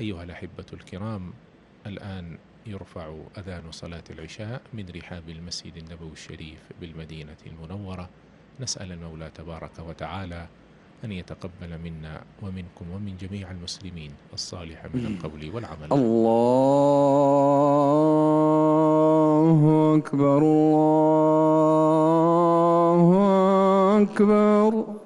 أيها الأحبة الكرام الآن يرفع أذان صلاة العشاء من رحاب المسجد النبوي الشريف بالمدينة المنورة. نسأل المولى تبارك وتعالى أن يتقبل منا ومنكم ومن جميع المسلمين الصالح من القول والعمل. الله أكبر الله أكبر.